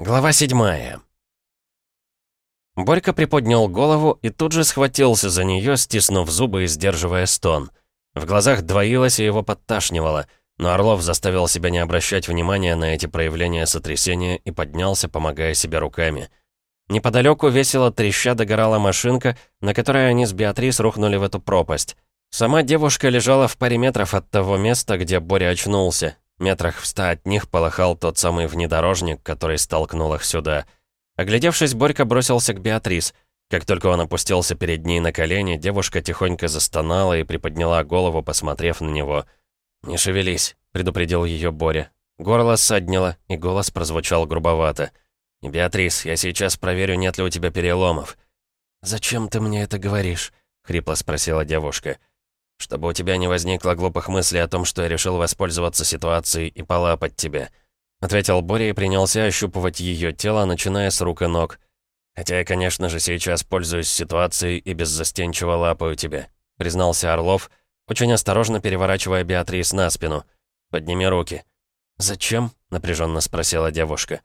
Глава седьмая. Борька приподнял голову и тут же схватился за нее, стиснув зубы и сдерживая стон. В глазах двоилось и его подташнивало, но Орлов заставил себя не обращать внимания на эти проявления сотрясения и поднялся, помогая себе руками. Неподалеку весело треща догорала машинка, на которой они с Беатрис рухнули в эту пропасть. Сама девушка лежала в паре метров от того места, где Боря очнулся, Метрах в ста от них полыхал тот самый внедорожник, который столкнул их сюда. Оглядевшись, Борька бросился к Беатрис. Как только он опустился перед ней на колени, девушка тихонько застонала и приподняла голову, посмотрев на него. «Не шевелись», — предупредил ее Боря. Горло ссаднило, и голос прозвучал грубовато. «Беатрис, я сейчас проверю, нет ли у тебя переломов». «Зачем ты мне это говоришь?» — хрипло спросила девушка. Чтобы у тебя не возникло глупых мыслей о том, что я решил воспользоваться ситуацией и полапать тебя», — ответил Боря и принялся ощупывать ее тело, начиная с рук и ног. «Хотя я, конечно же, сейчас пользуюсь ситуацией и беззастенчиво лапаю тебя», — признался Орлов, очень осторожно переворачивая Беатрис на спину. «Подними руки». «Зачем?» — напряженно спросила девушка.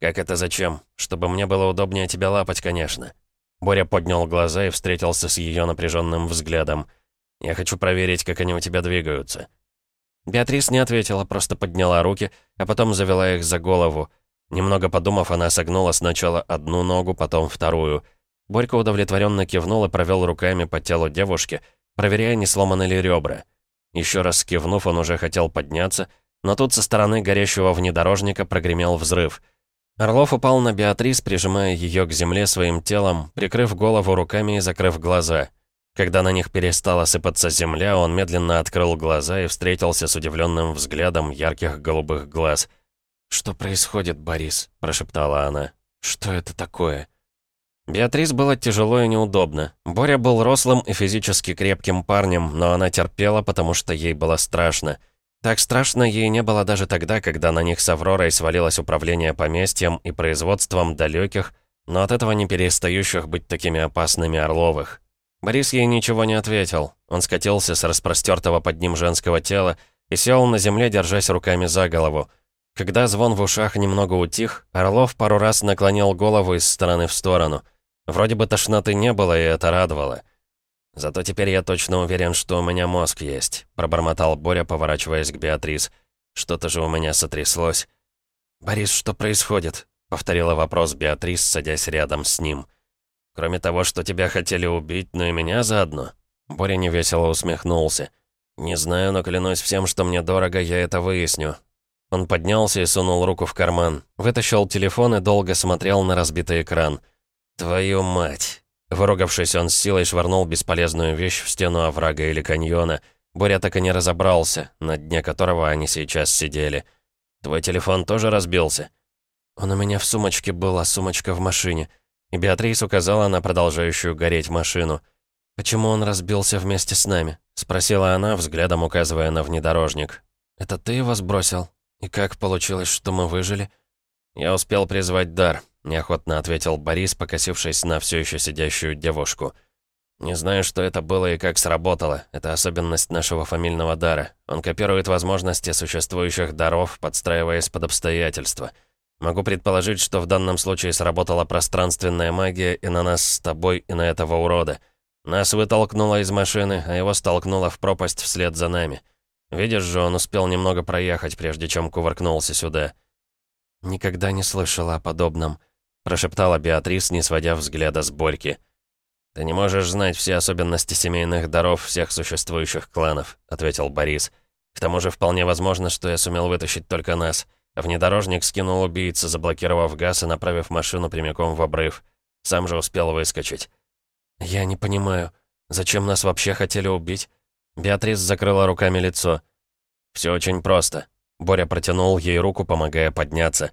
«Как это зачем? Чтобы мне было удобнее тебя лапать, конечно». Боря поднял глаза и встретился с ее напряженным взглядом. Я хочу проверить, как они у тебя двигаются». Беатрис не ответила, просто подняла руки, а потом завела их за голову. Немного подумав, она согнула сначала одну ногу, потом вторую. Борька удовлетворенно кивнул и провел руками по телу девушки, проверяя, не сломаны ли ребра. Еще раз кивнув, он уже хотел подняться, но тут со стороны горящего внедорожника прогремел взрыв. Орлов упал на Беатрис, прижимая ее к земле своим телом, прикрыв голову руками и закрыв глаза — когда на них перестала сыпаться земля, он медленно открыл глаза и встретился с удивленным взглядом ярких голубых глаз. «Что происходит, Борис?» – прошептала она. «Что это такое?» Беатрис было тяжело и неудобно. Боря был рослым и физически крепким парнем, но она терпела, потому что ей было страшно. Так страшно ей не было даже тогда, когда на них с Авророй свалилось управление поместьем и производством далеких, но от этого не перестающих быть такими опасными Орловых. Борис ей ничего не ответил. Он скатился с распростертого под ним женского тела и сел на земле, держась руками за голову. Когда звон в ушах немного утих, Орлов пару раз наклонил голову из стороны в сторону. Вроде бы тошноты не было, и это радовало. «Зато теперь я точно уверен, что у меня мозг есть», — пробормотал Боря, поворачиваясь к Беатрис. «Что-то же у меня сотряслось». «Борис, что происходит?» — повторила вопрос Беатрис, садясь рядом с ним. Кроме того, что тебя хотели убить, но и меня заодно». Боря невесело усмехнулся. «Не знаю, но клянусь всем, что мне дорого, я это выясню». Он поднялся и сунул руку в карман. Вытащил телефон и долго смотрел на разбитый экран. «Твою мать!» Выругавшись, он с силой швырнул бесполезную вещь в стену оврага или каньона. Боря так и не разобрался, на дне которого они сейчас сидели. «Твой телефон тоже разбился?» «Он у меня в сумочке был, а сумочка в машине». И Беатрис указала на продолжающую гореть машину. «Почему он разбился вместе с нами?» — спросила она, взглядом указывая на внедорожник. «Это ты его сбросил? И как получилось, что мы выжили?» «Я успел призвать дар», — неохотно ответил Борис, покосившись на все еще сидящую девушку. «Не знаю, что это было и как сработало. Это особенность нашего фамильного дара. Он копирует возможности существующих даров, подстраиваясь под обстоятельства». Могу предположить, что в данном случае сработала пространственная магия и на нас с тобой, и на этого урода. Нас вытолкнуло из машины, а его столкнуло в пропасть вслед за нами. Видишь же, он успел немного проехать, прежде чем кувыркнулся сюда. «Никогда не слышала о подобном», — прошептала Беатрис, не сводя взгляда с Борьки. «Ты не можешь знать все особенности семейных даров всех существующих кланов», — ответил Борис. «К тому же вполне возможно, что я сумел вытащить только нас». Внедорожник скинул убийца, заблокировав газ и направив машину прямиком в обрыв. Сам же успел выскочить. «Я не понимаю, зачем нас вообще хотели убить?» Беатрис закрыла руками лицо. «Все очень просто». Боря протянул ей руку, помогая подняться.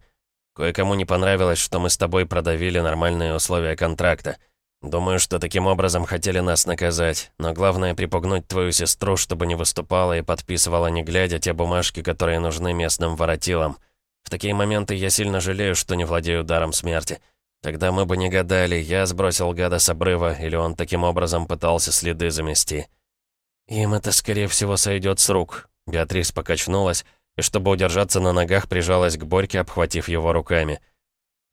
«Кое-кому не понравилось, что мы с тобой продавили нормальные условия контракта. Думаю, что таким образом хотели нас наказать, но главное припугнуть твою сестру, чтобы не выступала и подписывала, не глядя, те бумажки, которые нужны местным воротилам». Такие моменты я сильно жалею, что не владею даром смерти. Тогда мы бы не гадали, я сбросил гада с обрыва, или он таким образом пытался следы замести. Им это, скорее всего, сойдет с рук. Беатрис покачнулась, и чтобы удержаться на ногах, прижалась к Борьке, обхватив его руками.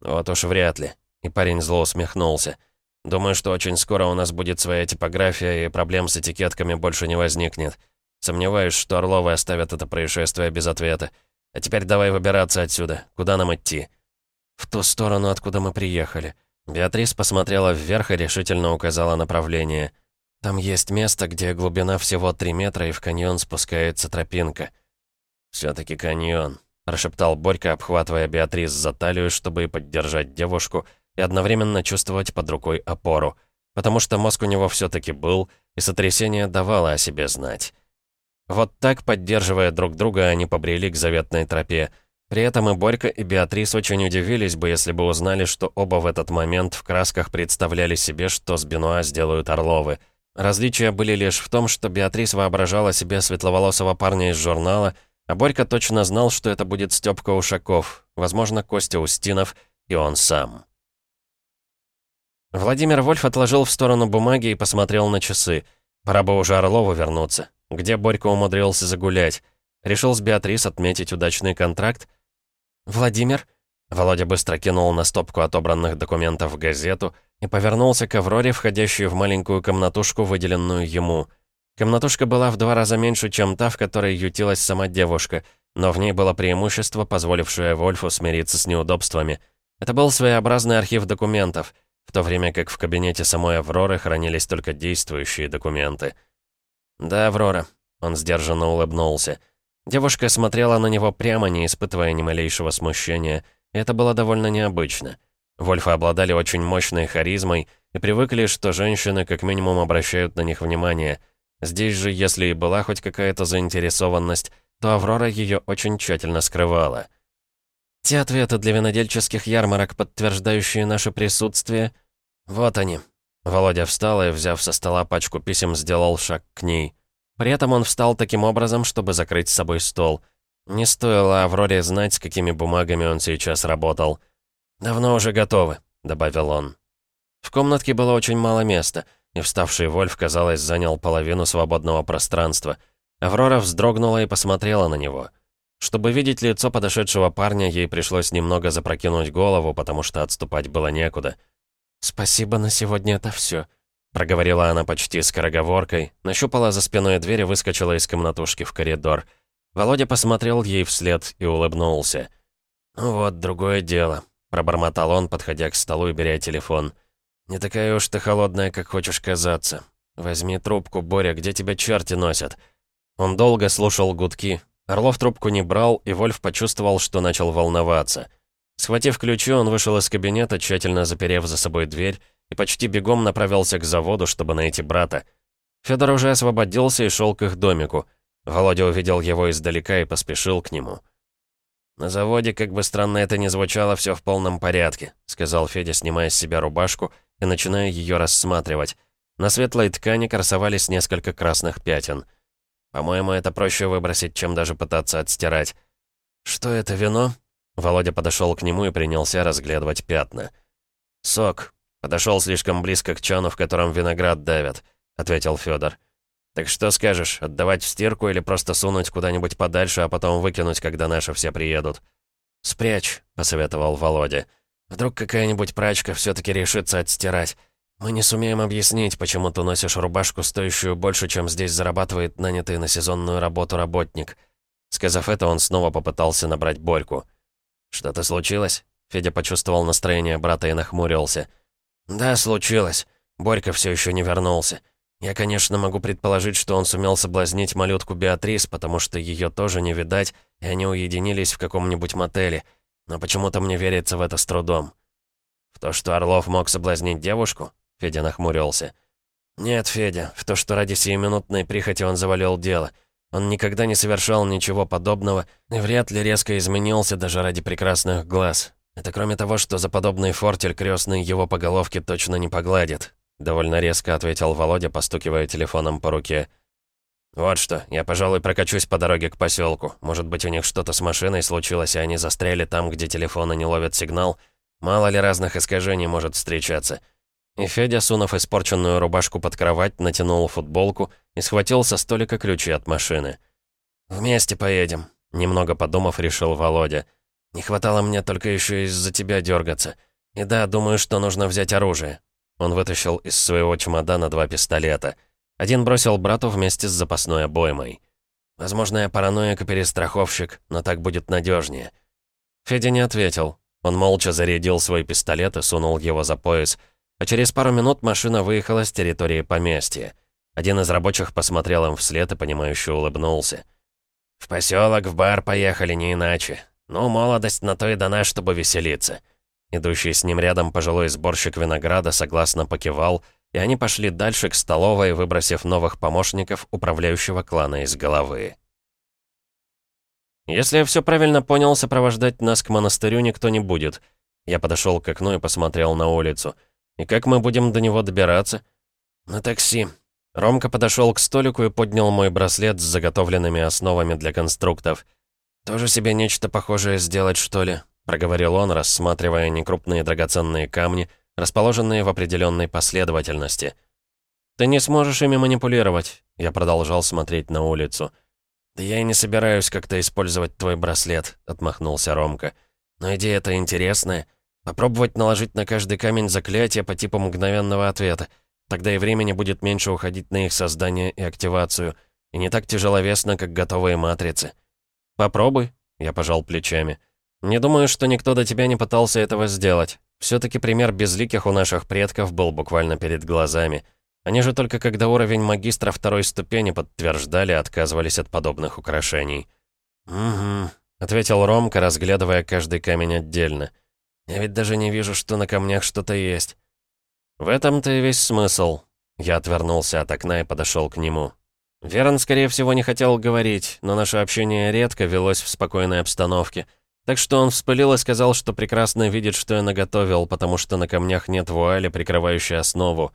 Вот уж вряд ли. И парень зло усмехнулся. Думаю, что очень скоро у нас будет своя типография, и проблем с этикетками больше не возникнет. Сомневаюсь, что Орловы оставят это происшествие без ответа. А теперь давай выбираться отсюда. Куда нам идти? В ту сторону, откуда мы приехали. Беатрис посмотрела вверх и решительно указала направление. Там есть место, где глубина всего 3 метра, и в каньон спускается тропинка. все таки каньон», — прошептал Борька, обхватывая Беатрис за талию, чтобы поддержать девушку и одновременно чувствовать под рукой опору. Потому что мозг у него все таки был, и сотрясение давало о себе знать. Вот так, поддерживая друг друга, они побрели к заветной тропе. При этом и Борька, и Беатрис очень удивились бы, если бы узнали, что оба в этот момент в красках представляли себе, что с Бенуа сделают Орловы — Различия были лишь в том, что Беатрис воображала себе светловолосого парня из журнала, а Борька точно знал, что это будет Стёпка Ушаков, возможно, Костя Устинов и он сам. Владимир Вольф отложил в сторону бумаги и посмотрел на часы. Пора бы уже Орлову вернуться. Где Борька умудрился загулять? Решил с Беатрис отметить удачный контракт? «Владимир?» Володя быстро кинул на стопку отобранных документов в газету и повернулся к Авроре, входящей в маленькую комнатушку, выделенную ему. Комнатушка была в два раза меньше, чем та, в которой ютилась сама девушка, но в ней было преимущество, позволившее Вольфу смириться с неудобствами. Это был своеобразный архив документов, в то время как в кабинете самой Авроры хранились только действующие документы. «Да, Аврора», — он сдержанно улыбнулся. Девушка смотрела на него прямо, не испытывая ни малейшего смущения — это было довольно необычно. Вольфы обладали очень мощной харизмой и привыкли, что женщины как минимум обращают на них внимание. Здесь же, если и была хоть какая-то заинтересованность, то Аврора ее очень тщательно скрывала. «Те ответы для винодельческих ярмарок, подтверждающие наше присутствие...» «Вот они». Володя встал и, взяв со стола пачку писем, сделал шаг к ней. При этом он встал таким образом, чтобы закрыть с собой стол — не стоило Авроре знать, с какими бумагами он сейчас работал. «Давно уже готовы», — добавил он. В комнатке было очень мало места, и вставший Вольф, казалось, занял половину свободного пространства. Аврора вздрогнула и посмотрела на него. Чтобы видеть лицо подошедшего парня, ей пришлось немного запрокинуть голову, потому что отступать было некуда. «Спасибо, на сегодня это все», — проговорила она почти скороговоркой, нащупала за спиной дверь и выскочила из комнатушки в коридор — Володя посмотрел ей вслед и улыбнулся. «Ну вот, другое дело», — пробормотал он, подходя к столу и беря телефон. «Не такая уж ты холодная, как хочешь казаться. Возьми трубку, Боря, где тебя черти носят?» Он долго слушал гудки. Орлов трубку не брал, и Вольф почувствовал, что начал волноваться. Схватив ключи, он вышел из кабинета, тщательно заперев за собой дверь, и почти бегом направился к заводу, чтобы найти брата. Федор уже освободился и шел к их домику — Володя увидел его издалека и поспешил к нему. «На заводе, как бы странно это ни звучало, все в полном порядке», сказал Федя, снимая с себя рубашку и начиная ее рассматривать. На светлой ткани красовались несколько красных пятен. «По-моему, это проще выбросить, чем даже пытаться отстирать». «Что это, вино?» Володя подошел к нему и принялся разглядывать пятна. «Сок. Подошел слишком близко к чану, в котором виноград давят», — ответил Федор. «Так что скажешь, отдавать в стирку или просто сунуть куда-нибудь подальше, а потом выкинуть, когда наши все приедут?» «Спрячь», — посоветовал Володя. «Вдруг какая-нибудь прачка все таки решится отстирать. Мы не сумеем объяснить, почему ты носишь рубашку, стоящую больше, чем здесь зарабатывает нанятый на сезонную работу работник». Сказав это, он снова попытался набрать Борьку. «Что-то случилось?» Федя почувствовал настроение брата и нахмурился. «Да, случилось. Борька все еще не вернулся. Я, конечно, могу предположить, что он сумел соблазнить малютку Беатрис, потому что ее тоже не видать, и они уединились в каком-нибудь мотеле. Но почему-то мне верится в это с трудом. В то, что Орлов мог соблазнить девушку? Федя нахмурился. Нет, Федя, в то, что ради сиюминутной прихоти он завалил дело. Он никогда не совершал ничего подобного и вряд ли резко изменился даже ради прекрасных глаз. Это кроме того, что за подобный фортель крестный его по головке точно не погладит. Довольно резко ответил Володя, постукивая телефоном по руке. «Вот что, я, пожалуй, прокачусь по дороге к поселку. Может быть, у них что-то с машиной случилось, и они застряли там, где телефоны не ловят сигнал. Мало ли разных искажений может встречаться». И Федя, сунув испорченную рубашку под кровать, натянул футболку и схватил со столика ключи от машины. «Вместе поедем», — немного подумав, решил Володя. Не хватало мне только еще из-за тебя дергаться. И да, думаю, что нужно взять оружие». Он вытащил из своего чемодана два пистолета. Один бросил брату вместе с запасной обоймой. «Возможно, я параноик и перестраховщик, но так будет надежнее. Федя не ответил. Он молча зарядил свой пистолет и сунул его за пояс. А через пару минут машина выехала с территории поместья. Один из рабочих посмотрел им вслед и, понимающе улыбнулся. «В поселок, в бар поехали, не иначе. Ну, молодость на то и дана, чтобы веселиться». Идущий с ним рядом пожилой сборщик винограда согласно покивал, и они пошли дальше к столовой, выбросив новых помощников управляющего клана из головы. «Если я все правильно понял, сопровождать нас к монастырю никто не будет». Я подошел к окну и посмотрел на улицу. «И как мы будем до него добираться?» «На такси». Ромка подошел к столику и поднял мой браслет с заготовленными основами для конструктов. «Тоже себе нечто похожее сделать, что ли?» проговорил он, рассматривая некрупные драгоценные камни, расположенные в определенной последовательности. «Ты не сможешь ими манипулировать», — я продолжал смотреть на улицу. «Да я и не собираюсь как-то использовать твой браслет», — отмахнулся Ромка. «Но идея-то интересная. Попробовать наложить на каждый камень заклятие по типу мгновенного ответа. Тогда и времени будет меньше уходить на их создание и активацию. И не так тяжеловесно, как готовые матрицы». «Попробуй», — я пожал плечами. «Не думаю, что никто до тебя не пытался этого сделать. Все-таки пример безликих у наших предков был буквально перед глазами». Они же только когда уровень магистра второй ступени подтверждали, отказывались от подобных украшений. «Угу», — ответил Ромка, разглядывая каждый камень отдельно. «Я ведь даже не вижу, что на камнях что-то есть». «В этом-то и весь смысл». Я отвернулся от окна и подошел к нему. Верон, скорее всего, не хотел говорить, но наше общение редко велось в спокойной обстановке. Так что он вспылил и сказал, что прекрасно видит, что я наготовил, потому что на камнях нет вуали, прикрывающей основу.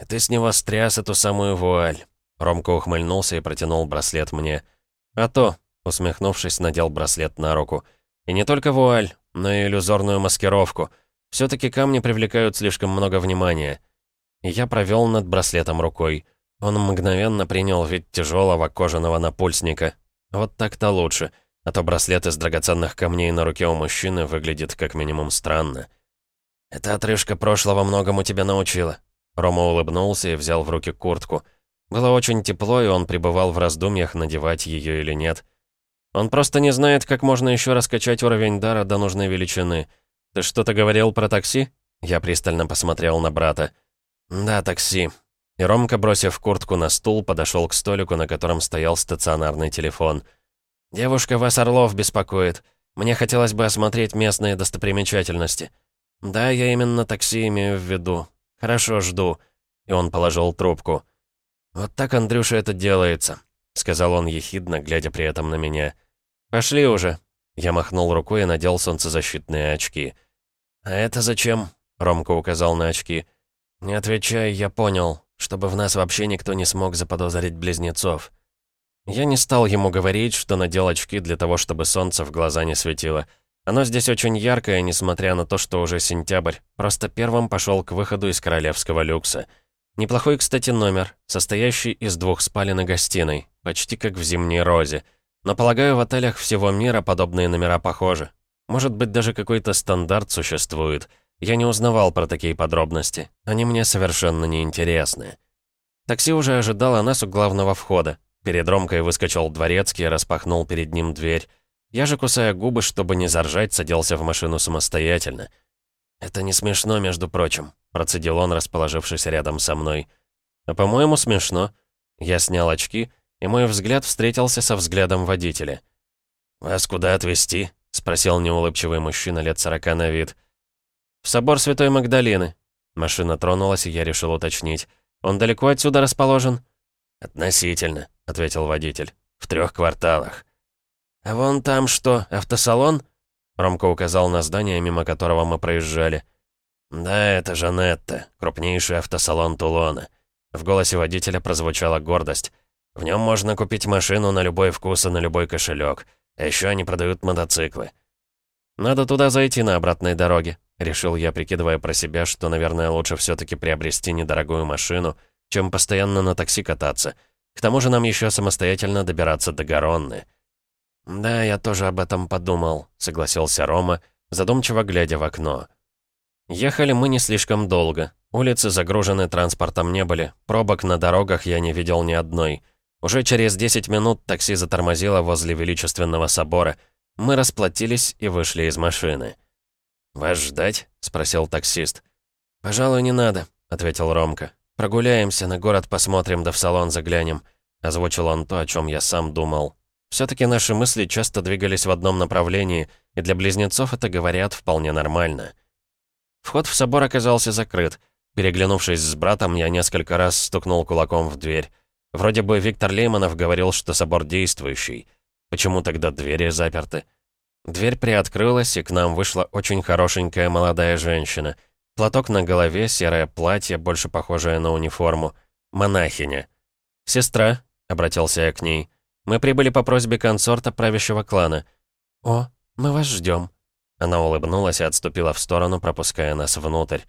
«И ты с него стряс эту самую вуаль». Ромка ухмыльнулся и протянул браслет мне. «А то», — усмехнувшись, надел браслет на руку. «И не только вуаль, и иллюзорную маскировку. все таки камни привлекают слишком много внимания». Я провел над браслетом рукой. Он мгновенно принял вид тяжелого кожаного напульсника. Вот так-то лучше, а то браслет из драгоценных камней на руке у мужчины выглядит как минимум странно. «Эта отрыжка прошлого многому тебя научила», Рома улыбнулся и взял в руки куртку. Было очень тепло, и он пребывал в раздумьях, надевать ее или нет. Он просто не знает, как можно еще раскачать уровень дара до нужной величины. Ты что-то говорил про такси? Я пристально посмотрел на брата. Да, такси. И Ромка, бросив куртку на стул, подошел к столику, на котором стоял стационарный телефон. «Девушка, вас Орлов беспокоит. Мне хотелось бы осмотреть местные достопримечательности. Да, я именно такси имею в виду. «Хорошо, жду». И он положил трубку. «Вот так, Андрюша, это делается», — сказал он ехидно, глядя при этом на меня. «Пошли уже». Я махнул рукой и надел солнцезащитные очки. «А это зачем?» — Ромка указал на очки. «Не отвечай, я понял, чтобы в нас вообще никто не смог заподозрить близнецов». Я не стал ему говорить, что надел очки для того, чтобы солнце в глаза не светило. Оно здесь очень яркое, несмотря на то, что уже сентябрь. Просто первым пошел к выходу из королевского люкса. Неплохой, кстати, номер, состоящий из двух спален и гостиной, почти как в «Зимней розе». Но, полагаю, в отелях всего мира подобные номера похожи. Может быть, даже какой-то стандарт существует. Я не узнавал про такие подробности. Они мне совершенно не интересны. Такси уже ожидало нас у главного входа. Перед Ромкой выскочил дворецкий распахнул перед ним дверь. Я же, кусая губы, чтобы не заржать, садился в машину самостоятельно. «Это не смешно, между прочим», — процедил он, расположившись рядом со мной. «А по-моему, смешно». Я снял очки, и мой взгляд встретился со взглядом водителя. «Вас куда отвезти?» — спросил неулыбчивый мужчина лет сорока на вид. «В собор Святой Магдалины». Машина тронулась, и я решил уточнить. «Он далеко отсюда расположен?» «Относительно», — ответил водитель. «В трех кварталах». «А вон там что, автосалон?» Ромка указал на здание, мимо которого мы проезжали. «Да, это Жанетта, крупнейший автосалон Тулона». В голосе водителя прозвучала гордость. «В нем можно купить машину на любой вкус и на любой кошелек. Еще они продают мотоциклы». «Надо туда зайти на обратной дороге», — решил я, прикидывая про себя, что, наверное, лучше все таки приобрести недорогую машину, чем постоянно на такси кататься. К тому же нам еще самостоятельно добираться до Гаронны. «Да, я тоже об этом подумал», — согласился Рома, задумчиво глядя в окно. Ехали мы не слишком долго. Улицы загружены транспортом не были, пробок на дорогах я не видел ни одной. Уже через 10 минут такси затормозило возле величественного собора. Мы расплатились и вышли из машины. «Вас ждать?» — спросил таксист. «Пожалуй, не надо», — ответил Ромка. «Прогуляемся, на город посмотрим, да в салон заглянем», — озвучил он то, о чем я сам думал. Все-таки наши мысли часто двигались в одном направлении, и для близнецов это, говорят, вполне нормально. Вход в собор оказался закрыт. Переглянувшись с братом, я несколько раз стукнул кулаком в дверь. Вроде бы Виктор Лейманов говорил, что собор действующий. Почему тогда двери заперты? Дверь приоткрылась, и к нам вышла очень хорошенькая молодая женщина. Платок на голове, серое платье, больше похожее на униформу. Монахиня. «Сестра», — обратился я к ней, — «мы прибыли по просьбе консорта правящего клана». «О, мы вас ждем. Она улыбнулась и отступила в сторону, пропуская нас внутрь.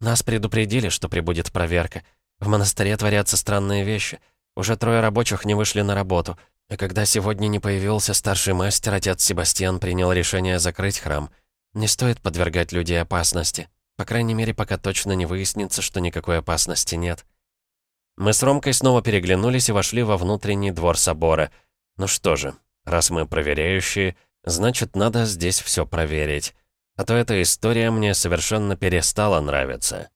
«Нас предупредили, что прибудет проверка. В монастыре творятся странные вещи. Уже трое рабочих не вышли на работу. А когда сегодня не появился старший мастер, отец Себастьян принял решение закрыть храм. Не стоит подвергать людей опасности. По крайней мере, пока точно не выяснится, что никакой опасности нет». Мы с Ромкой снова переглянулись и вошли во внутренний двор собора. Ну что же, раз мы проверяющие, Значит, надо здесь все проверить. А то эта история мне совершенно перестала нравиться.